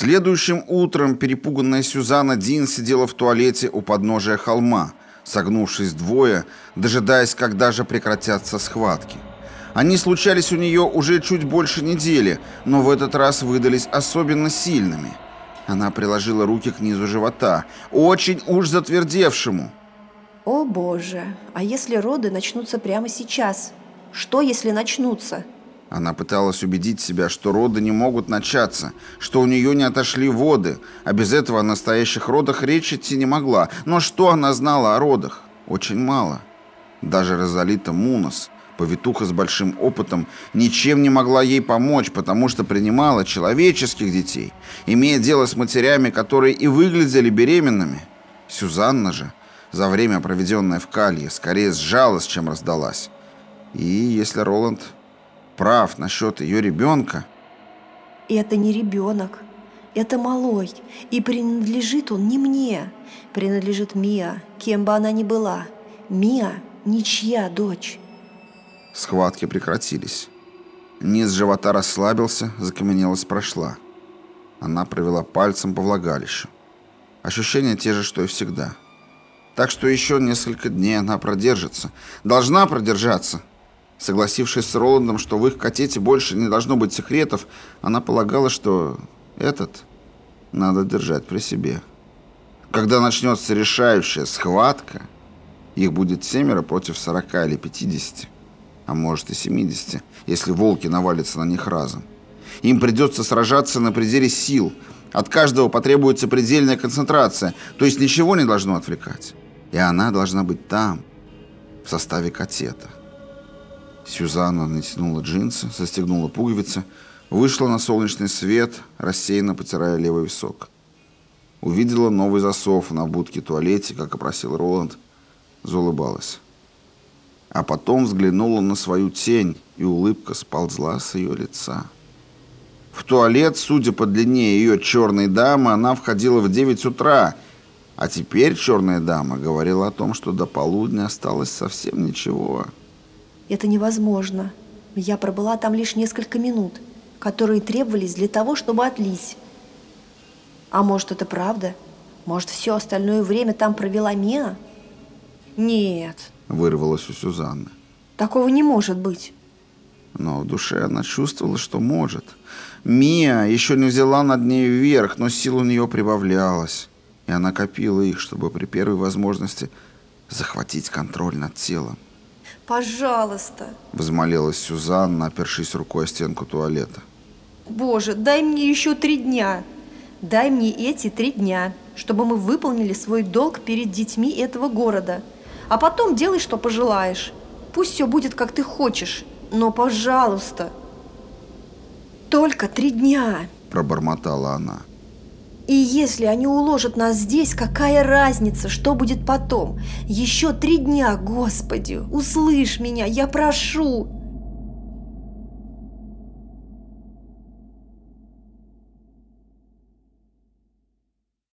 Следующим утром перепуганная Сюзанна Дин сидела в туалете у подножия холма, согнувшись двое, дожидаясь, когда же прекратятся схватки. Они случались у нее уже чуть больше недели, но в этот раз выдались особенно сильными. Она приложила руки к низу живота, очень уж затвердевшему. О боже, а если роды начнутся прямо сейчас? Что, если начнутся? Она пыталась убедить себя, что роды не могут начаться, что у нее не отошли воды, а без этого о настоящих родах речь идти не могла. Но что она знала о родах? Очень мало. Даже Розалита Мунос, повитуха с большим опытом, ничем не могла ей помочь, потому что принимала человеческих детей, имея дело с матерями, которые и выглядели беременными. Сюзанна же, за время, проведенное в Калье, скорее сжалась, чем раздалась. И если Роланд прав насчет ее ребенка... Это не ребенок. Это малой. И принадлежит он не мне. Принадлежит Мия, кем бы она ни была. Мия – ничья дочь. Схватки прекратились. Низ живота расслабился, закаменелость прошла. Она провела пальцем по влагалищу. Ощущения те же, что и всегда. Так что еще несколько дней она продержится. Должна продержаться. Согласившись с Роландом, что в их котете больше не должно быть секретов, она полагала, что этот надо держать при себе. Когда начнется решающая схватка, их будет семеро против сорока или пятидесяти, а может и семидесяти, если волки навалятся на них разом. Им придется сражаться на пределе сил. От каждого потребуется предельная концентрация, то есть ничего не должно отвлекать. И она должна быть там, в составе котета. Сюзанна натянула джинсы, застегнула пуговицы, вышла на солнечный свет, рассеянно потирая левый висок. Увидела новый засов на будке туалете, как и просил Роланд, заулыбалась. А потом взглянула на свою тень, и улыбка сползла с ее лица. В туалет, судя по длине ее черной дамы, она входила в 9 утра, а теперь черная дама говорила о том, что до полудня осталось совсем ничего. Это невозможно. Я пробыла там лишь несколько минут, которые требовались для того, чтобы отлить. А может, это правда? Может, все остальное время там провела Мия? Нет. Вырвалось у Сюзанны. Такого не может быть. Но в душе она чувствовала, что может. Мия еще не взяла над ней вверх, но сил у нее прибавлялось. И она копила их, чтобы при первой возможности захватить контроль над телом. Пожалуйста. Взмолилась Сюзанна, опершись рукой о стенку туалета. Боже, дай мне еще три дня. Дай мне эти три дня, чтобы мы выполнили свой долг перед детьми этого города. А потом делай, что пожелаешь. Пусть все будет, как ты хочешь, но пожалуйста. Только три дня. Пробормотала она. И если они уложат нас здесь, какая разница, что будет потом? Еще три дня, Господи, услышь меня, я прошу!»